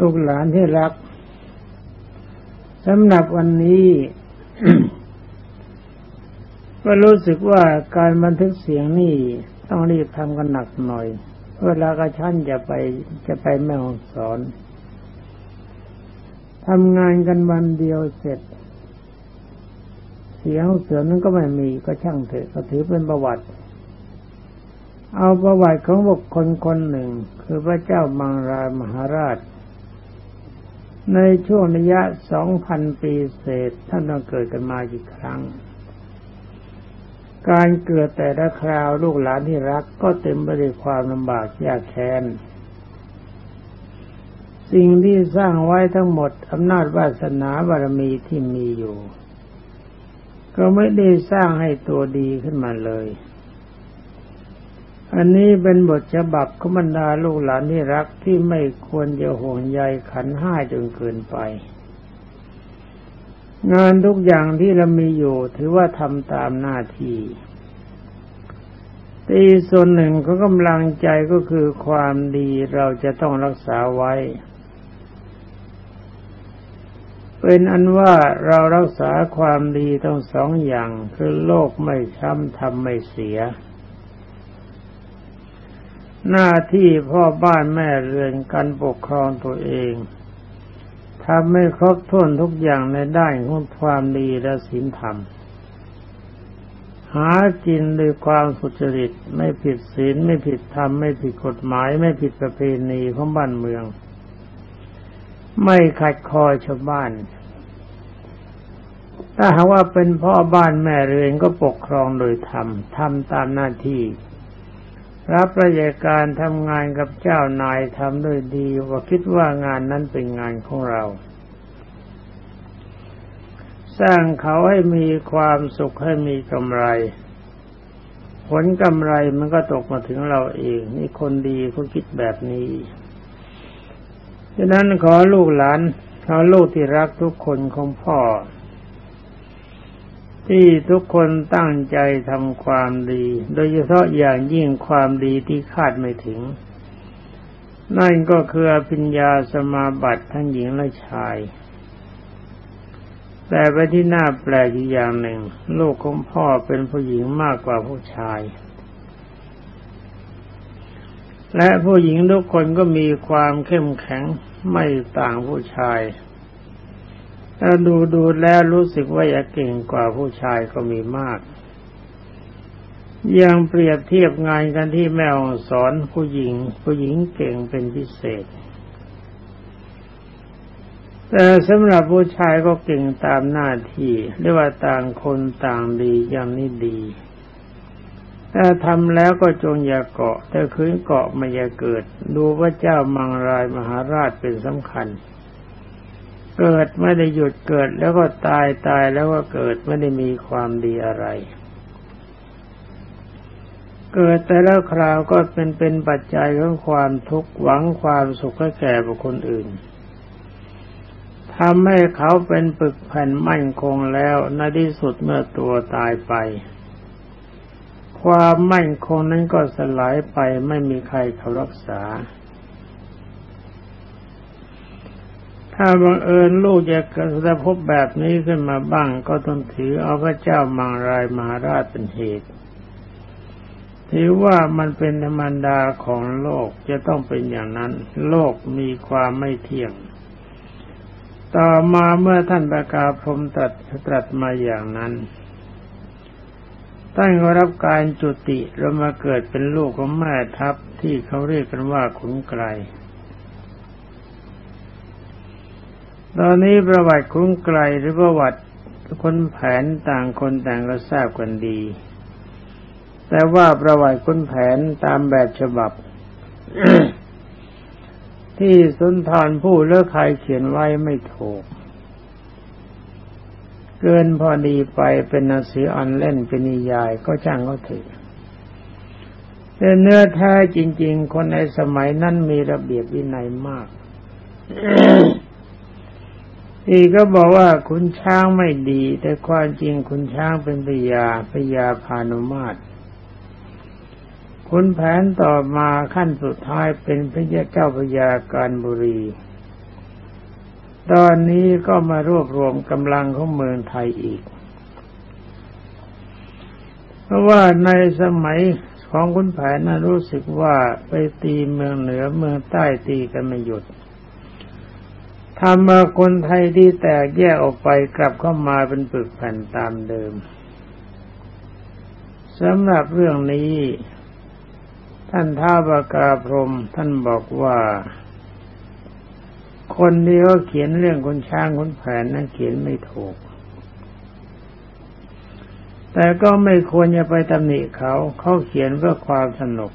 ลูกหลานที่รักสำหรับวันนี้ ก็รู้สึกว่าการบันทึกเสียงนี่ต้องรีบทำกันหนักหน่อย เวลากระชั้นจะไปจะไปแม่ห้องสอนทำงานกันวันเดียวเสร็จ เสียงเสือนั้นก็ไม่มีก็ช่างเถอะก็ถือเป็นประวัติ เอาประวัติของบุคคลคนหนึ่ง คือพระเจ้ามังรายมหาราช ในช่วงระยะสองพันปีเศษท่านต้องเกิดกันมากี่ครั้ง การเกิดแต่ละคราวลูกหลานที่รักก็เต็มไปด้วยความลำบากยากแค้น สิ่งที่สร้างไว้ทั้งหมดอำนาจวาสนาบารมีที่มีอยู่ ก็ไม่ได้สร้างให้ตัวดีขึ้นมาเลย อันนี้เป็นบทฉบับขบรรดาลูกหลานที่รักที่ไม่ควรจะห่วงใยขันห้าจนเกินไป งานทุกอย่างที่เรามีอยู่ถือว่าทำตามหน้าที่ตีส่วนหนึ่งของกำลังใจก็คือความดีเราจะต้องรักษาไว้ เป็นอันว่าเรารักษาความดีทั้งสองอย่างคือโลกไม่ช้ำทำไม่เสีย หน้าที่พ่อบ้านแม่เรือนการปกครองตัวเองทำไม่ครบถ้วนทุกอย่างในด้านของความดีและศีลธรรม หากินด้วยความสุจริตไม่ผิดศีลไม่ผิดธรรมไม่ผิดกฎหมาย ไม่ผิดประเพณีของบ้านเมือง ไม่ขัดคอชาวบ้าน ถ้าหากว่าเป็นพ่อบ้านแม่เรือนก็ปกครองโดยธรรมทำตามหน้าที่ รับราชการทำงานกับเจ้านายทำด้วยดีว่าคิดว่างานนั้นเป็นงานของเรา สร้างเขาให้มีความสุขให้มีกำไร ผลกำไรมันก็ตกมาถึงเราเอง นี่คนดีเขาคิดแบบนี้ฉะนั้นขอลูกหลานขอลูกที่รักทุกคนของพ่อ ที่ทุกคนตั้งใจทำความดี โดยเฉพาะอย่างยิ่งความดีที่คาดไม่ถึง นั่นก็คือปัญญาสมาบัติทั้งหญิงและชาย แต่ไปที่น่าแปลกอีกอย่างหนึ่ง ลูกของพ่อเป็นผู้หญิงมากกว่าผู้ชาย และผู้หญิงทุกคนก็มีความเข้มแข็งไม่ต่างผู้ชาย ถ้าดูดูแล้วรู้สึกว่าอยากเก่งกว่าผู้ชายก็มีมาก ยังเปรียบเทียบงานกันที่แม่องสอนผู้หญิง ผู้หญิงเก่งเป็นพิเศษ แต่สำหรับผู้ชายก็เก่งตามหน้าที่เรียกว่าต่างคนต่างดีอย่างนี้ดีถ้าทำแล้วก็จงอย่าเกาะถ้าคืนเกาะไม่อย่าเกิด ดูพระเจ้ามังรายมหาราชเป็นสำคัญ เกิดไม่ได้หยุดเกิดแล้วก็ตายตายแล้วก็เกิดไม่ได้มีความดีอะไร เกิดแต่และคราวก็เป็นเป็นปัจจัยของความทุกข์หวังความสุขให้แก่บุคคลอื่นทำให้เขาเป็นปึกแผ่นมั่นคงแล้วในที่สุดเมื่อตัวตายไป ความมั่นคงนั้นก็สลายไปไม่มีใครเขารักษา ถ้าบังเอิญลูกจะกิดพบแบบนี้ขึ้นมาบ้าง ก็ต้องถือเอาพระเจ้ามังรายมหาราชเป็นเหตุ ถือว่ามันเป็นธรรมดาของโลกจะต้องเป็นอย่างนั้น โลกมีความไม่เที่ยง ต่อมาเมื่อท่านประกาศพรมตัดตรัสมาอย่างนั้นท่านก็รับการจุติเรามาเกิดเป็นลูกของแม่ทัพที่เขาเรียกกันว่าขุนไกร ตอนนี้ประวัติขุนไกรหรือประวัติคนแผนต่างคนต่างก็ทราบกันดี แต่ว่าประวัติคนแผนตามแบบฉบับ ที่สุนทรผู้เลือกใครเขียนไว้ไม่ถูก เกินพอดีไปเป็นหนังสืออ่านเล่นเป็นนิยายก็จ้างเขาถือแต่เนื้อแท้จริง ๆ คนในสมัยนั้นมีระเบียบวินัยมาก อีกก็บอกว่าคุณช้างไม่ดี แต่ความจริงคุณช้างเป็นพยาพยาพานุมาตรคุณแผนต่อมาขั้นสุดท้ายเป็นพระเจ้าพยาการบุรี ตอนนี้ก็มารวบรวมกำลังของเมืองไทยอีก เพราะว่าในสมัยของคุณแผนนะรู้สึกว่าไปตีเมืองเหนือเมืองใต้ตีกันไม่หยุด ทำมาคนไทยที่แตกแยกออกไปกลับเข้ามาเป็นปึกแผ่นตามเดิมสำหรับเรื่องนี้ ท่านท้าวกาพรมท่านบอกว่า คนที่เขาเขียนเรื่องคนช้างคนแผนนั้นเขียนไม่ถูก แต่ก็ไม่ควรจะไปตำหนิเขาเขาเขียนเพื่อความสนุก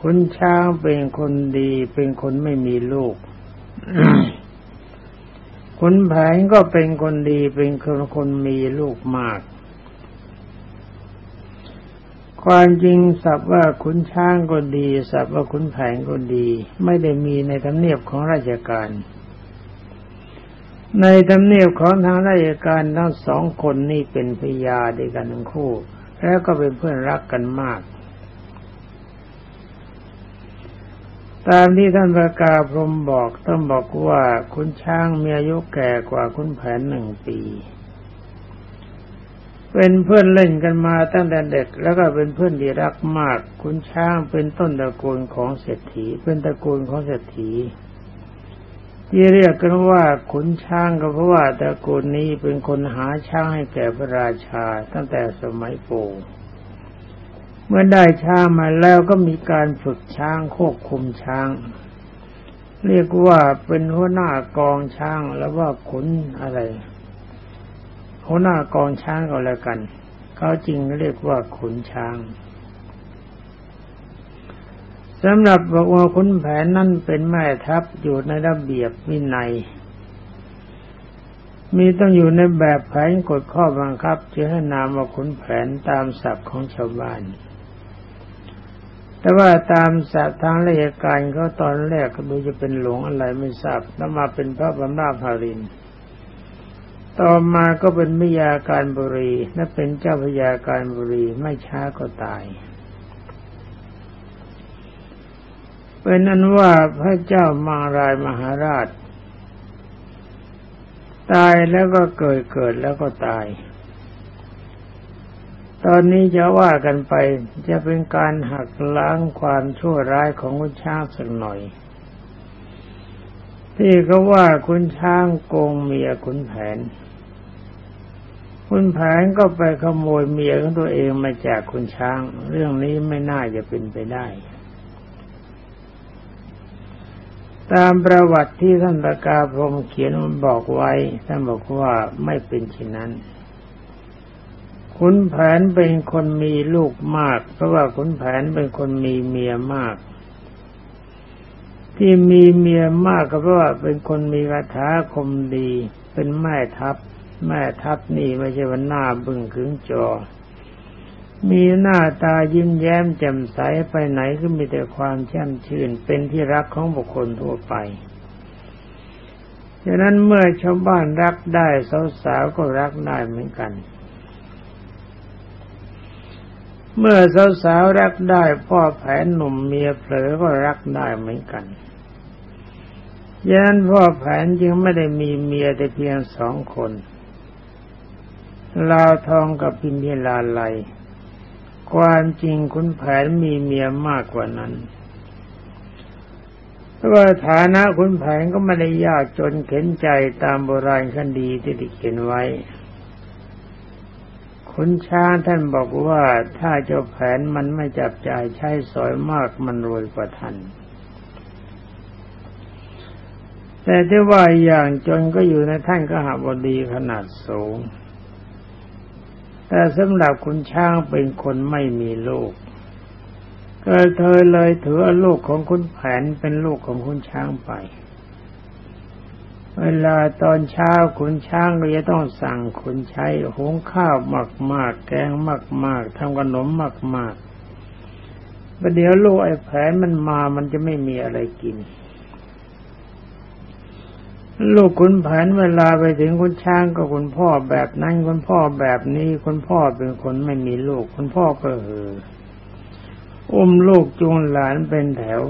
คุณช้างเป็นคนดีเป็นคนไม่มีลูก คุณแผนก็เป็นคนดีเป็นคนคนมีลูกมาก ความจริงสับว่าขุนช้างก็ดี สับว่าขุนแผนก็ดี ไม่ได้มีในทำเนียบของราชการ ในทำเนียบของทางราชการทั้งสองคนนี่เป็นพยาด้วยกันทั้งคู่ แล้วก็เป็นเพื่อนรักกันมาก ตามที่ท่านประกาพรมบอกต้องบอกว่าคุณช้างมีอายุแก่กว่าคุณแผนหนึ่งปี เป็นเพื่อนเล่นกันมาตั้งแต่เด็กแล้วก็เป็นเพื่อนที่รักมาก คุณช้างเป็นต้นตระกูลของเศรษฐี เป็นตระกูลของเศรษฐี ที่เรียกกันว่าขุนช้างก็เพราะว่าตระกูลนี้เป็นคนหาช้างให้แก่พระราชาตั้งแต่สมัยปู่ เมื่อได้ช้างมาแล้วก็มีการฝึกช้างควบคุมช้าง เรียกว่าเป็นหัวหน้ากองช้างแล้วว่าขุนอะไรหัวหน้ากองช้างก็แล้วกัน เขาจริงเรียกว่าขุนช้างสำหรับบอกว่าขุนแผนนั่นเป็นแม่ทัพอยู่ในระเบียบวินัย มีต้องอยู่ในแบบแผนกฎข้อบังคับ จะให้นามว่าขุนแผนตามศัพท์ของชาวบ้าน แต่ว่าตามสัตทางราชการเขาตอนแรกก็ดูจะเป็นหลวงอะไรไม่ทราบแล้วมาเป็นพระบรมราภาริน ต่อมาก็เป็นมิยาการบุรีและเป็นเจ้าพยาการบุรีไม่ช้าก็ตายเป็นนั้นว่าพระเจ้ามารายมหาราช ตายแล้วก็เกิดเกิดแล้วก็ตาย ตอนนี้จะว่ากันไปจะเป็นการหักล้างความชั่วร้ายของคุณช้างสักหน่อย ที่เขาว่าคุณช้างโกงเมียคุณแผน คุณแผนก็ไปขโมยเมียของตัวเองมาจากคุณช้าง เรื่องนี้ไม่น่าจะเป็นไปได้ ตามประวัติที่ท่านประกาพรมเขียนบอกไว้ท่านบอกว่าไม่เป็นเช่นนั้น ขุนแผนเป็นคนมีลูกมาก เพราะว่าขุนแผนเป็นคนมีเมียมาก ที่มีเมียมากก็เพราะว่าเป็นคนมีคาถาคมดี เป็นแม่ทัพ แม่ทัพนี่ไม่ใช่ว่าหน้าบึ้งขึงจอ มีหน้าตายิ้มแย้มแจ่มใสไปไหนก็มีแต่ความแช่มชื่น เป็นที่รักของบุคคลทั่วไปฉะนั้นเมื่อชาวบ้านรักได้สาวๆก็รักได้เหมือนกัน เมื่อสาวๆรักได้ พ่อแผนหนุ่มเมียเผลอก็รักได้เหมือนกันยันพ่อแผนจึงไม่ได้มีเมียแต่เพียงสองคนลาวทองกับพิมพิลาไลความจริงคุณแผนมีเมียมากกว่านั้นเพราะว่าฐานะคุณแผนก็ไม่ได้ยากจนเข็นใจตามโบราณคดีที่ได้เขียนไว้ คุณช้างท่านบอกว่าถ้าเจ้าแผนมันไม่จับจ่ายใช้สอยมากมันรวยกว่าท่าน แต่ที่ว่าอย่างจนก็อยู่ในท่านก็หาบดีขนาดสูง แต่สำหรับคุณช้างเป็นคนไม่มีลูกก็เธอเลยถือลูกของคุณแผนเป็นลูกของคุณช้างไป เวลาตอนเช้าขุนช้างก็จะต้องสั่งขุนใช้หุงข้าวมากๆ แกงมากๆทำขนมมากๆประเดี๋ยวลูกไอ้แผนมันมามันจะไม่มีอะไรกิน ลูกขุนแผนเวลาไปถึงคุณช้างก็คุณพ่อแบบนั้นคุณพ่อแบบนี้คุณพ่อเป็นคนไม่มีลูก คุณพ่อก็เห่ออุ้มลูกจูงหลานเป็นแถว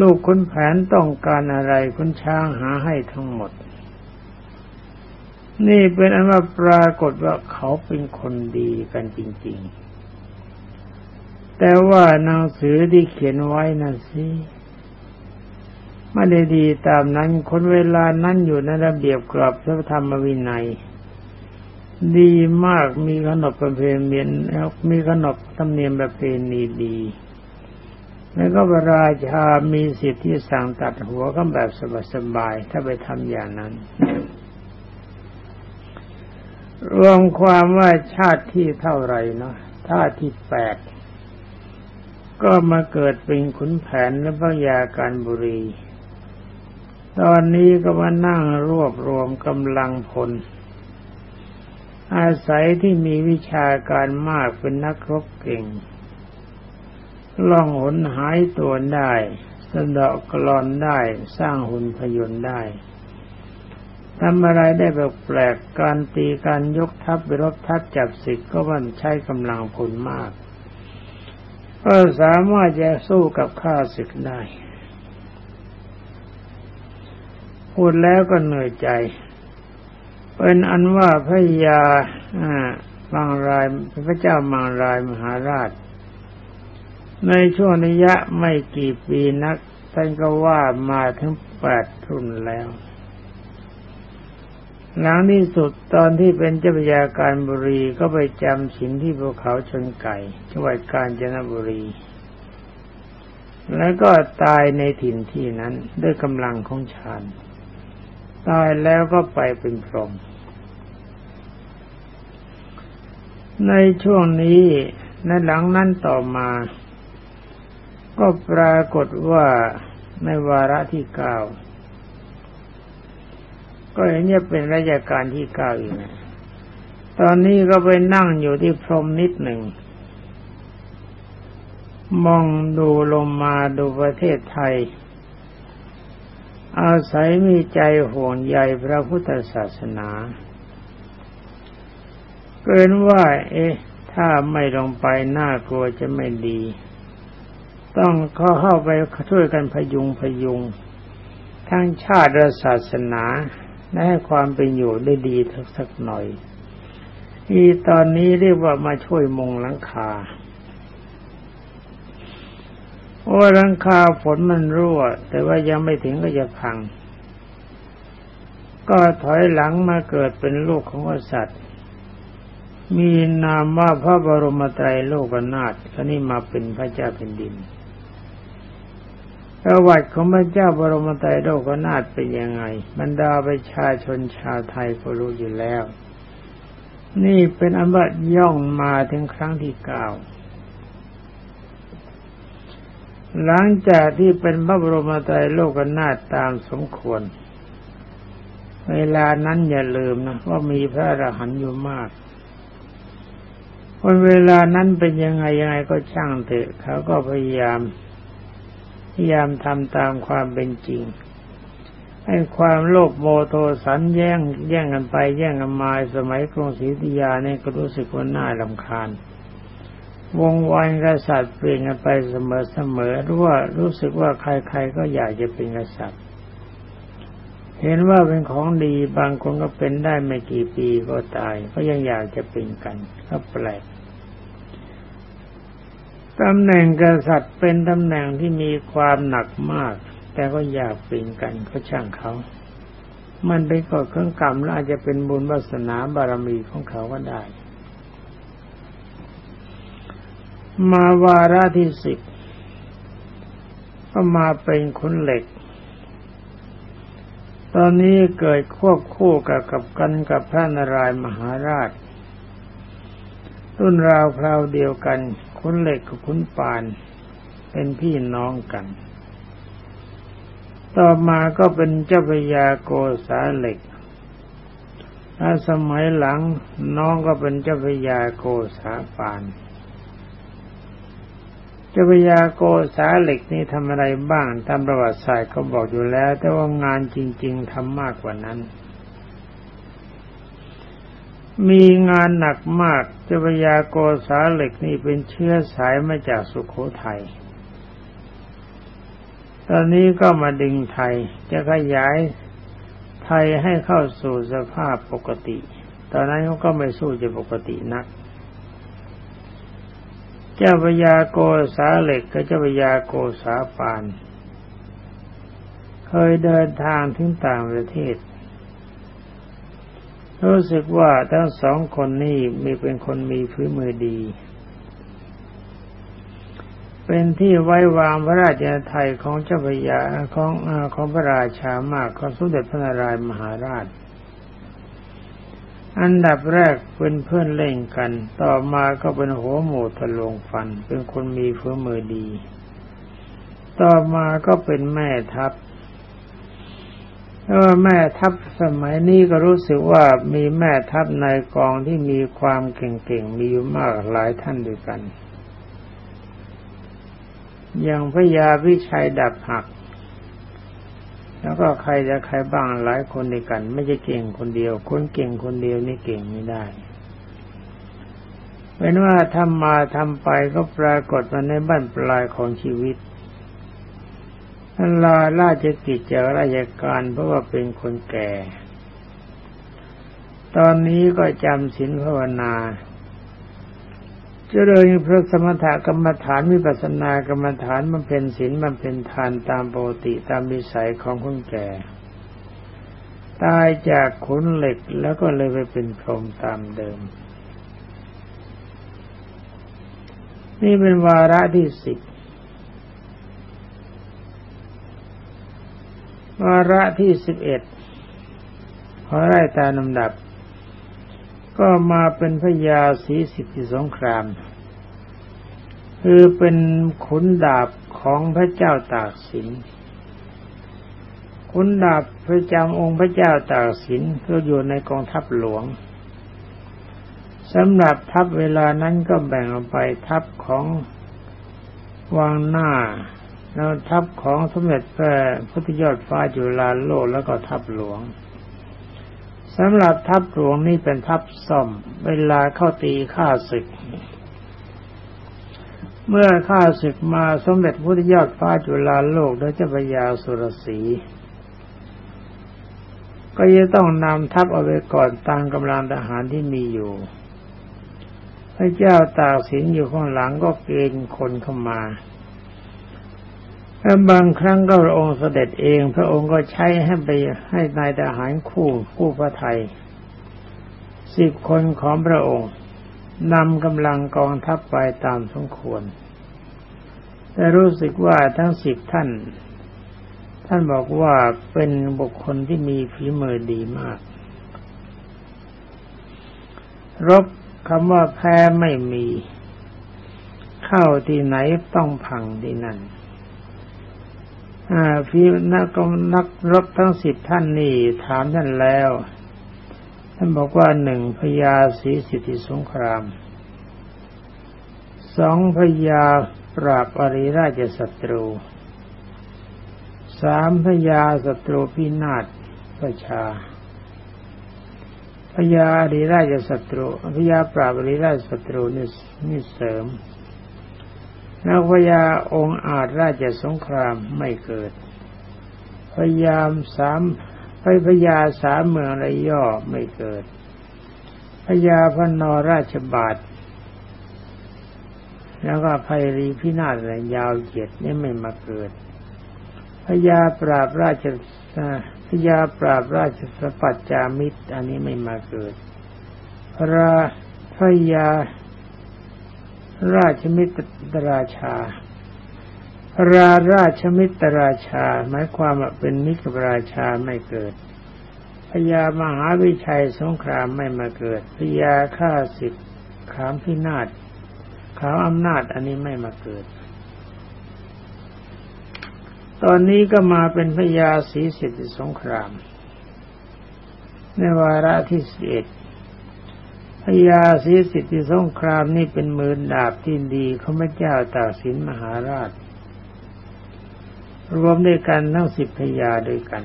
ลูกคุณแผนต้องการอะไรคุณช้างหาให้ทั้งหมด นี่เป็นอันว่าปรากฏว่าเขาเป็นคนดีกันจริง ๆ แต่ว่าหนังสือที่เขียนไว้นั่นสิไม่ได้ดีตามนั้น คนเวลานั้นอยู่ในระเบียบกรอบพระธรรมวินัย ดีมากมีขนบประเพณีแล้วมีขนบธรรมเนียมประเพณีดี แล้วก็พระราชามีสิทธิ์ที่สั่งตัดหัวก็แบบสบายๆถ้าไปทำอย่างนั้น รวมความว่าชาติที่เท่าไรเนาะชาติที่แปดก็มาเกิดเป็นขุนแผนและพระยาการบุรี ตอนนี้ก็มานั่งรวบรวมกำลังพล อาศัยที่มีวิชาการมากเป็นนักรบเก่ง ล่องหนหายตัวได้สะดอกกลอนได้ สร้างหุ่นพยนต์ได้ทำอะไรได้แบบแปลกการตีการยกทัพไปรบทัพจับศึกก็มันใช้กำลังพลมาก ก็สามารถจะสู้กับข้าศึกได้ พูดแล้วก็เหนื่อยใจ เป็นอันว่าพระยาบางรายพระเจ้าบางรายมหาราช ในช่วงนิยะไม่กี่ปีนักท่านก็ว่ามาถึงแปดรุ่นแล้ว หลังที่สุดตอนที่เป็นเจ้าพยาการบุรีก็ไปจำศีลที่ภูเขาชนไก่จังหวัดกาญจนบุรี แล้วก็ตายในถิ่นที่นั้นด้วยกำลังของฌานตายแล้วก็ไปเป็นพรหมในช่วงนี้ในหลังนั้นต่อมา ก็ปรากฏว่าในวาระที่เก้าก็อย่างนี้เป็นราชการที่เก้าอีกนะตอนนี้ก็ไปนั่งอยู่ที่พรมนิดหนึ่ง มองดูลมมาดูประเทศไทย อาศัยมีใจห่วงใยพระพุทธศาสนา เกินว่า เอ๊ะ ถ้าไม่ลงไปน่ากลัวจะไม่ดี ต้องเข้าเข้าไปช่วยกันพยุงพยุง ทั้งชาติและศาสนาและให้ความเป็นอยู่ได้ดีสักหน่อย อีตอนนี้เรียกว่ามาช่วยมงหลังคาโอ้รังคาฝนมันรั่ว แต่ว่ายังไม่ถึงก็จะพัง ก็ถอยหลังมาเกิดเป็นลูกของกษัตริย์ มีนามว่าพระบรมไตรโลกนาถคนี้มาเป็นพระเจ้าแผ่นดิน ประวัติของพระเจ้าบรมไตรโลกนาถเป็นยังไง บรรดาประชาชนชาวไทยก็รู้อยู่แล้ว นี่เป็นอันว่าย่องมาถึงครั้งที่เก้าหลังจากที่เป็นพระบรมไตรโลกนาถตามสมควร เวลานั้นอย่าลืมนะว่ามีพระอรหันต์อยู่มากคนเวลานั้นเป็นยังไงยังไงก็ช่างเถอะเขาก็พยายาม พยายามทำตามความเป็นจริง ให้ความโลภโมโทสันแย่งแย่งกันไปแย่งกันมาสมัยกรุงศรีอยุธยาเนี่ยก็รู้สึกว่าน่าลำคาญ วงวานกษัตริย์เปลี่ยนกันไปเสมอๆรู้ว่ารู้สึกว่าใครๆก็อยากจะเป็นกษัตริย์ เห็นว่าเป็นของดีบางคนก็เป็นได้ไม่กี่ปีก็ตาย ก็ยังอยากจะเป็นกันก็แปลก ตำแหน่งกษัตริย์เป็นตำแหน่งที่มีความหนักมาก แต่ก็อยากเป็นกันก็ช่างเขา มันเป็นกฎเครื่องกรรมและอาจจะเป็นบุญวาสนาบารมีของเขาก็ได้ มาวาระที่สิบก็มาเป็นขุนเหล็ก ตอนนี้เกิดควบคู่กับกับกันกับพระนารายมหาราชรุ่นราวคราวเดียวกัน ขุนเหล็กกับขุนปาน เป็นพี่น้องกัน ต่อมาก็เป็นเจ้าพยาโกษาเหล็กถ้าสมัยหลังน้องก็เป็นเจ้าพยาโกษาปาน เจ้าพยาโกษาเหล็กนี่ทำอะไรบ้างตามประวัติศาสตร์เขาบอกอยู่แล้ว แต่ว่างานจริง ๆทำมากกว่านั้น มีงานหนักมากเจ้าพยาโกษาเหล็กนี่เป็นเชื้อสายมาจากสุขโขทยัย ตอนนี้ก็มาดึงไทย จะขยายไทยให้เข้าสู่สภาพปกติ ตอนนั้นเขาก็ไม่สู้จะปกตินัก เจ้าพญาโกษาเหล็กกับเจ้าพญาโกษาปาน เคยเดินทางถึงต่างประเทศ รู้สึกว่าทั้งสองคนนี้มีเป็นคนมีพื้นมือดี เป็นที่ไว้วางพระราชาไทยของเจ้าพยาของของพระราชามากของสมเด็จพระนารายมหาราช อันดับแรกเป็นเพื่อนเล่นกัน ต่อมาก็เป็นหัวหมูทะลงฟัน เป็นคนมีฝีมือดี ต่อมาก็เป็นแม่ทัพ เออแม่ทัพสมัยนี้ก็รู้สึกว่ามีแม่ทัพในกองที่มีความเก่งๆ มีอยู่มากหลายท่านด้วยกัน อย่างพระยาวิชัยดับหัก แล้วก็ใครจะใครบ้างหลายคนในกัน ไม่ใช่เก่งคนเดียว คนเก่งคนเดียวนี่เก่งไม่ได้เป็นว่าทำมาทำไปก็ปรากฏมาในบ้านปลายของชีวิต ลาราชกิจจากราชการเพราะว่าเป็นคนแก่ ตอนนี้ก็จำศีลภาวนาเจริญพระสมถกรรมฐานวิปัสสนากรรมฐานมันเป็นศีลมันเป็นทานตามปกติตามวิสัยของคนแก่ ตายจากขุนเหล็กแล้วก็เลยไปเป็นพรหมตามเดิม นี่เป็นวาระที่สิบ วาระที่สิบเอ็ดขอไล่ตามลำดับ ก็มาเป็นพญาศรีสิทธิสงคราม คือเป็นขุนดาบของพระเจ้าตากสินขุนดาบพระจำองค์พระเจ้าตากสินก็อยู่ในกองทัพหลวงสำหรับทัพเวลานั้นก็แบ่งออกไปทัพของวังหน้า แล้วทัพของสมเด็จพระพุทธยอดฟ้าจุฬาโลกแล้วก็ทัพหลวงสำหรับทัพหลวงนี่เป็นทัพซ่อม เวลาเข้าตีข้าศึก เมื่อข้าศึกมาสมเด็จพุทธยอดฟ้าจุฬาโลกและเจ้าพยาสุรศรีก็จะต้องนำทัพเอาไว้ก่อนตามกำลังทหารที่มีอยู่ พระเจ้าตากสินอยู่ข้างหลังก็เกณฑ์คนเข้ามา แ้บางครั้งก็พระองค์เสด็จเอง พระองค์ก็ใช้ให้ไปให้นายทหารคู่คู่พระไทยสิบคนของพระองค์นำกำลังกองทัพไปตามสมควร แต่รู้สึกว่าทั้งสิบท่าน ท่านบอกว่าเป็นบุคคลที่มีฝีมือดีมาก รบคำว่าแพ้ไม่มี เข้าที่ไหนต้องพังที่นั่น พี่นักนักรบทั้งสิบท่านนี่ถามท่านแล้ว ท่านบอกว่าหนึ่งพญาศรีสิทธิสงครามสองพญาปราบอริราชศัตรูสามพญาศัตรูพินาศประชาพญาอริราชศัตรูพญาปราบอริราชศัตรูนี่นี่เสริม นักพยาองค์อาจราชสงครามไม่เกิด พยายามสามไปพยาสามเมืองระย่อไม่เกิด พยาพนอราชบาท แล้วก็ภัยรีพินาศอะไรยาวเจ็ดนี่ไม่มาเกิด พยาปราบราชพยาปราบราชสปัจจามิตร อันนี้ไม่มาเกิด พระพยา ราชมิตรราชา ราราชมิตรราชา หมายความว่าเป็นมิตรราชาไม่เกิดพญามหาวิชัยสงครามไม่มาเกิดพญาฆ่าสิทธิ์ขามพินาศขามอำนาจอันนี้ไม่มาเกิด ตอนนี้ก็มาเป็นพญาศรีสิทธิสงคราม ในวาระที่สิบเอ็ด พญาศรีสิทธิสงครามนี่เป็นมือดาบที่ดีของพระเจ้าตากสินมหาราช รวมด้วยกันทั้งสิบพญาด้วยกัน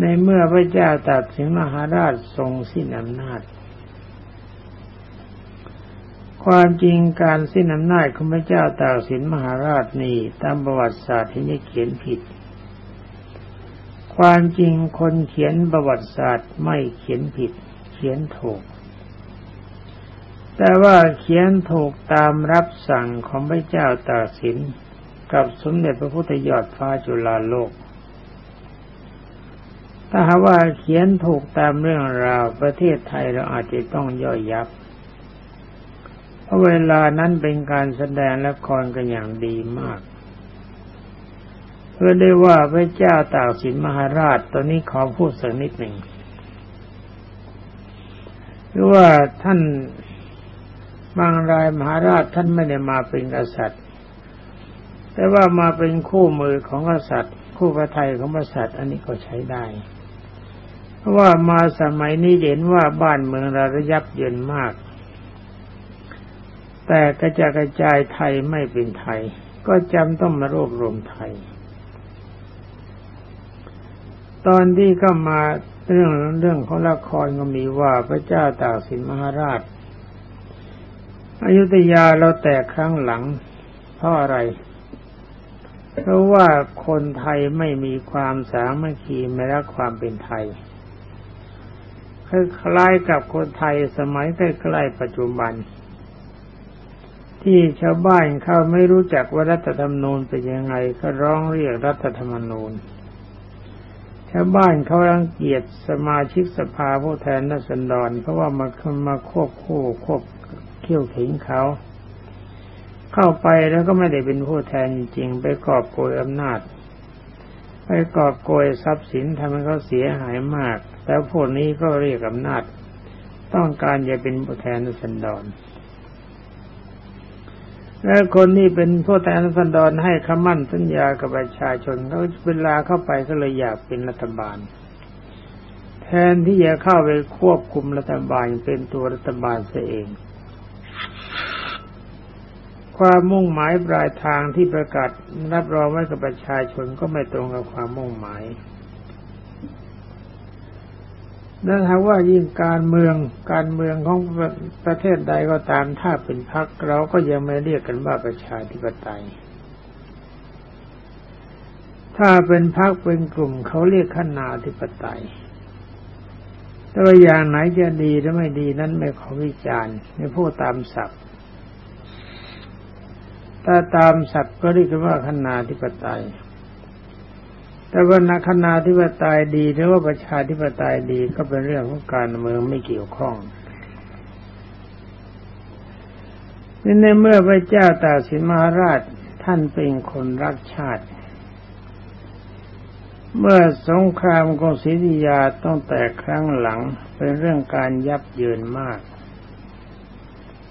ในเมื่อพระเจ้าตากสินมหาราชทรงสิ้นอำนาจคความจริงการสิ้นอำนาจของพระเจ้าตากสินมหาราชนี่ตามประวัติศาสตร์ที่นี่เขียนผิดความจริงคนเขียนประวัติศาสตร์ไม่เขียนผิด เขียนถูก แต่ว่าเขียนถูกตามรับสั่งของพระเจ้าตากสินกับสมเด็จพระพุทธยอดฟ้าจุฬาโลก ถ้าหากว่าเขียนถูกตามเรื่องราวประเทศไทยเราอาจจะต้องย่อยยับ เพราะเวลานั้นเป็นการแสดงละครกันอย่างดีมากเพื่อได้ว่าพระเจ้าตากสินมหาราชตอนนี้ขอพูดสักนิดหนึ่ง คือว่าท่านบางรายมหาราชท่านไม่ได้มาเป็นกษัตริย์ แต่ว่ามาเป็นคู่มือของกษัตริย์ คู่พระไทยของกษัตริย์อันนี้ก็ใช้ได้ เพราะว่ามาสมัยนี้เห็นว่าบ้านเมืองเราระยับเยินมาก แต่กระจายกระจายไทยไม่เป็นไทย ก็จำต้องมารวบรวมไทย ตอนที่ก็มา เรื่องเรื่องของละครก็มีว่าพระเจ้าตากสินมหาราชอายุทยาเราแตกครั้งหลังเพราะอะไร เพราะว่าคนไทยไม่มีความสามัคคีไม่รักความเป็นไทยคล้ายกับคนไทยสมัยใกล้ๆปัจจุบัน ที่ชาวบ้านเขาไม่รู้จักว่ารัฐธรรมนูญเป็นยังไง ก็ร้องเรียกรัฐธรรมนูญ ชาวบ้านเขารังเกียจสมาชิกสภาผู้แทนรัศดรเพราะว่ามามาควบคู่ควบเขี่ยวเขิงเขา เข้าไปแล้วก็ไม่ได้เป็นผู้แทนจริงๆไปกอบโกยอำนาจ ไปกอบโกยทรัพย์สินทำให้เขาเสียหายมาก แต่พวกนี้ก็เรียกอำนาจ ต้องการจะเป็นผู้แทนรัศดร และคนนี้เป็นผู้แทนรัศดรให้คำมั่นสัญญากับประชาชนเขาเวลาเข้าไปก็เลยอยากเป็นรัฐบาล แทนที่จะเข้าไปควบคุมรัฐบาลเป็นตัวรัฐบาลเสียเอง ความมุ่งหมายปลายทางที่ประกาศรับรองไว้กับประชาชนก็ไม่ตรงกับความมุ่งหมาย นั่นถ้าว่ายิ่งการเมืองการเมืองของประเทศใดก็ตามถ้าเป็นพรรคเราก็ยังไม่เรียกกันว่าประชาธิปไตย ถ้าเป็นพรรคเป็นกลุ่มเขาเรียกขนาธิปไตยแต่ว่าอย่างไหนจะดีหรือไม่ดีนั้นไม่ขอวิจารณ์ไม่พูดตามศัพท์ถ้าตามศัพท์ก็เรียกว่าขนาธิปไตย แต่ว่านักคณาธิปไตยดีหรือว่าประชาธิปไตยดีก็เป็นเรื่องของการเมืองไม่เกี่ยวข้องในเมื่อพระเจ้าตากสินมหาราชท่านเป็นคนรักชาติ เมื่อสงครามกรุงศรีอยุธยาต้องแตกครั้งหลังเป็นเรื่องการยับเยินมาก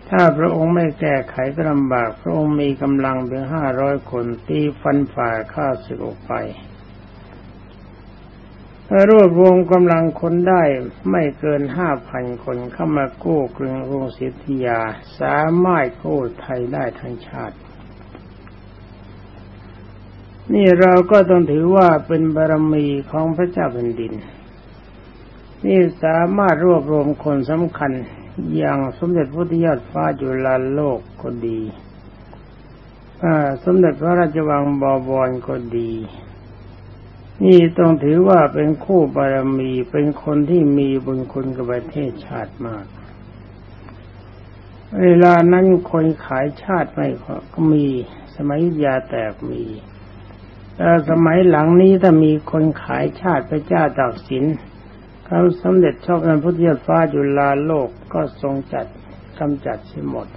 ถ้าพระองค์ไม่แก้ไขก็ลำบาก พระองค์มีกำลังเพียงห้าร้อยคนตีฟันฝ่าข้าศึกออกไป รวบรวมกำลังคนได้ไม่เกินห้าพันคนเข้ามากู้กรุงรุงศรีธยา สามารถกู้ไทยได้ทั้งชาติ นี่เราก็ต้องถือว่าเป็นบารมีของพระเจ้าแผ่นดิน นี่สามารถรวบรวมคนสำคัญอย่างสมเด็จพุทธยอดฟ้าจุฬาโลกก็ดีสมเด็จพระราชวังบวรก็ดี นี่ต้องถือว่าเป็นคู่บารมีเป็นคนที่มีบุญคุณกับประเทศชาติมาก เวลานั้นคนขายชาติไม่ก็มี สมัยยาแตกมีแต่สมัยหลังนี้ถ้ามีคนขายชาติพระเจ้าตากสินเขาสมเด็จชอบกันพุทธเจ้าฟ้าจุฬาโลกก็ทรงจัดกำจัดเสียหมด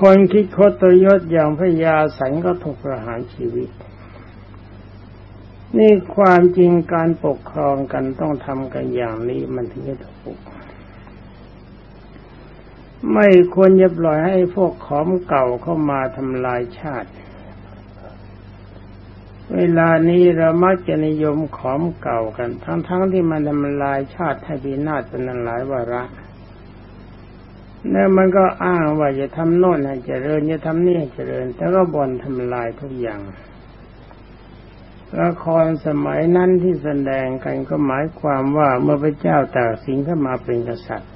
คนคิดโคตยศอย่างพระยาสันก็ถูกประหารชีวิต นี่ความจริงการปกครองกันต้องทำกันอย่างนี้มันถึงจะถูก ไม่ควรจะปล่อยให้พวกขอมเก่าเข้ามาทำลายชาติ เวลานี้เรามักจะนิยมขอมเก่ากัน ทั้งๆทที่มันทำลายชาติให้พินาศเป็นหลายวาระเนี่ยมันก็อ้างว่าจะทำโน่นให้เจริญจะทำนี่ให้เจริญแต่ก็บ่นทำลายทุกอย่าง ละครสมัยนั้นที่แสดงกันก็หมายความว่าเมื่อพระเจ้าตากสินเข้ามาเป็นกษัตริย์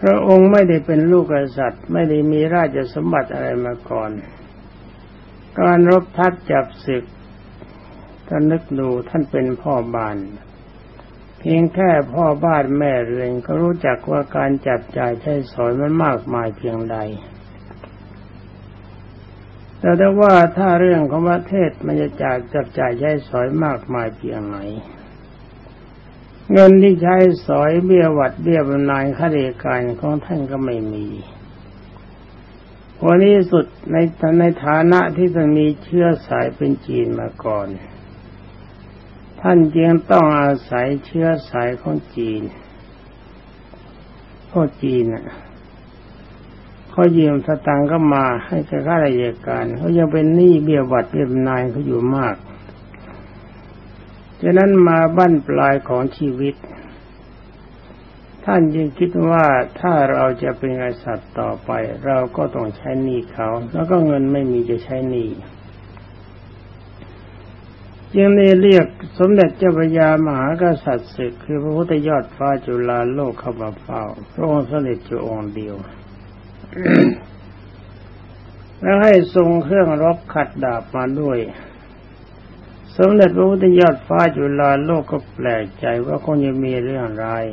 พระองค์ไม่ได้เป็นลูกกษัตริย์ ไม่ได้มีราชสมบัติอะไรมาก่อน การรบทัพจับศึกท่านนึกดูท่านเป็นพ่อบ้าน เพียงแค่พ่อบ้านแม่เรือนก็รู้จักว่าการจับจ่ายใช้สอยมันมากมายเพียงใด แต่ถ้ว่าถ้าเรื่องของประเทศมันจะจากจับจ่ายใช้สอยมากมายเพียงไหนเงินที่ใช้สอยเบี้ยวัดเบี้ยบำนาญข้าราชการของท่านก็ไม่มีวันนี้สุดในในฐานะที่ท่านมีเชื้อสายเป็นจีนมาก่อน ท่านจึงต้องอาศัยเชื้อสายของจีนพวกจีนอะ เขายืมสตางค์ก็มาให้กับข้าราชการเขายังเป็นหนี้เบี้ยบัตรเบี้ยนายเขาอยู่มากฉะนั้นมาบั้นปลายของชีวิต ท่านยังคิดว่าถ้าเราจะเป็นกษัตริย์ต่อไป เราก็ต้องใช้หนี้เขา แล้วก็เงินไม่มีจะใช้หนี้ยังได้เรียกสมเด็จเจ้าพระยามหากษัตริย์ศึกคือพระพุทธยอดฟ้าจุฬาโลกเข้ามาเฝ้าพระองค์เสด็จจุองค์เดียว แล้วให้ทรงเครื่องรบขัดดาบมาด้วย สมเด็จพระพุทธยอดฟ้าจุฬาโลกก็แปลกใจว่าคงจะมีเรื่องร้าย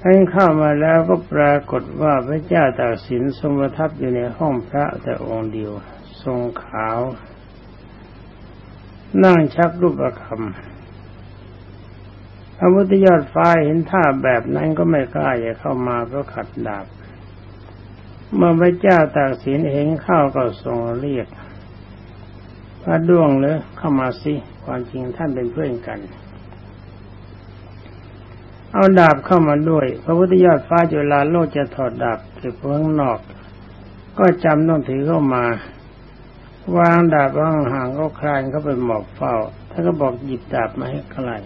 ท่านเข้ามาแล้วก็ปรากฏว่าพระเจ้าตากสินทรงประทับอยู่ในห้องพระแต่องค์เดียว ทรงขาว นั่งชักรูปประคำพระพุทธยอดฟ้าเห็นท่าแบบนั้นก็ไม่กล้าจะเข้ามาเพราะขัดดาบ เมื่อพระเจ้าตากสินเห็นข้าวก็ทรงเรียก พระดวงเลยเข้ามาสิความจริงท่านเป็นเพื่อนกัน เอาดาบเข้ามาด้วย พระพุทธยอดฟ้าจุฬาโลกจะถอดดาบเก็บข้างนอก ก็จำต้องถือเข้ามาวางดาบวางห่างก็คลานเข้าไปหมอบเฝ้าท่านก็บอกหยิบดาบมาให้ใกล้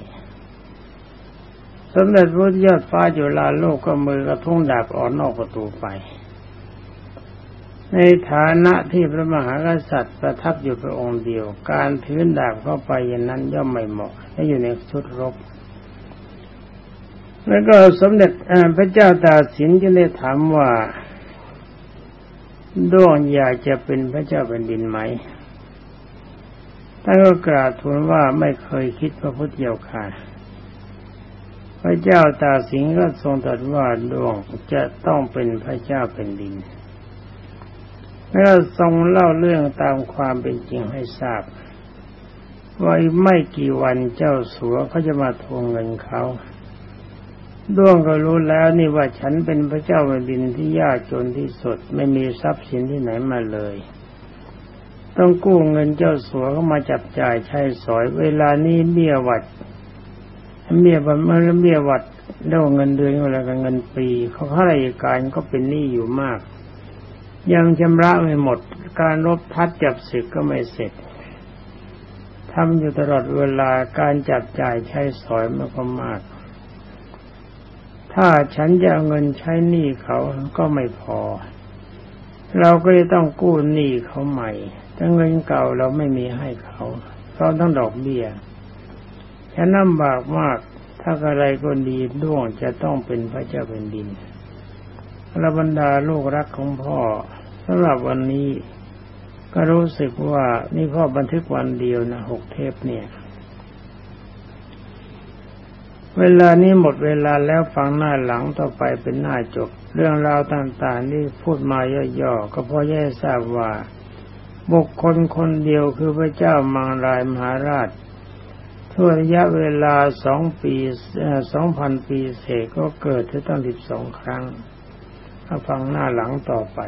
สมเด็จพระยอดฟ้าจุฬาโลกก็มือกระทุ่งดาบออกนอกประตูไป ในฐานะที่พระมหากษัตริย์ประทับอยู่พระองค์เดียว การถือดาบเข้าไปอย่างนั้นย่อมไม่เหมาะและอยู่ในชุดรบ แล้วก็สมเด็จพระเจ้าตาสินจะได้ถามว่าด้วงอยากจะเป็นพระเจ้าแผ่นดินไหมท่านก็กราบทูลว่าไม่เคยคิดพระพุทธเจ้าค่ะ พระเจ้าตาสิงก็ทรงตรัสว่าดวงจะต้องเป็นพระเจ้าแผ่นดิน แล้วทรงเล่าเรื่องตามความเป็นจริงให้ทราบว่าไม่กี่วันเจ้าสัวเขาจะมาทวงเงินเขาด้วงก็รู้แล้วนี่ว่าฉันเป็นพระเจ้าแผ่นดินที่ยากจนที่สุด ไม่มีทรัพย์สินที่ไหนมาเลย ต้องกู้เงินเจ้าสัวเข้ามาจับจ่ายใช้สอย เวลานี้เบี้ยวัดเบี้ยบัตรเมื่อเบี้ยวัดเด้เงินเดือนอะไรกันเงินปี เขาข้าราชการก็เป็นหนี้อยู่มาก ยังชำระไม่หมด การรบทัดจับศึกก็ไม่เสร็จทำอยู่ตลอดเวลาการจับจ่ายใช้สอยมันก็มาก ถ้าฉันจะเอาเงินใช้หนี้เขาก็ไม่พอ เราก็จะต้องกู้หนี้เขาใหม่ถ้าเงินเก่าเราไม่มีให้เขาเพราะต้องดอกเบี้ยฉันลำบากมาก ถ้าอะไรก็ดีด้วงจะต้องเป็นพระเจ้าแผ่นดิน ระบรรดาลูกรักของพ่อสำหรับวันนี้ ก็รู้สึกว่านี่พ่อบันทึกวันเดียวนะหกเทปเนี่ย เวลานี้หมดเวลาแล้วฟังหน้าหลังต่อไปเป็นหน้าจบ เรื่องราวต่างๆที่พูดมาย่อๆก็เพราะแย่ทราบว่า บุคคลคนเดียวคือพระเจ้ามังรายมหาราชทั่วระยะเวลาสองปีสองพันปีเศษก็เกิดถึงตั้งสิบสองครั้ง ถ้าฟังหน้าหลังต่อไป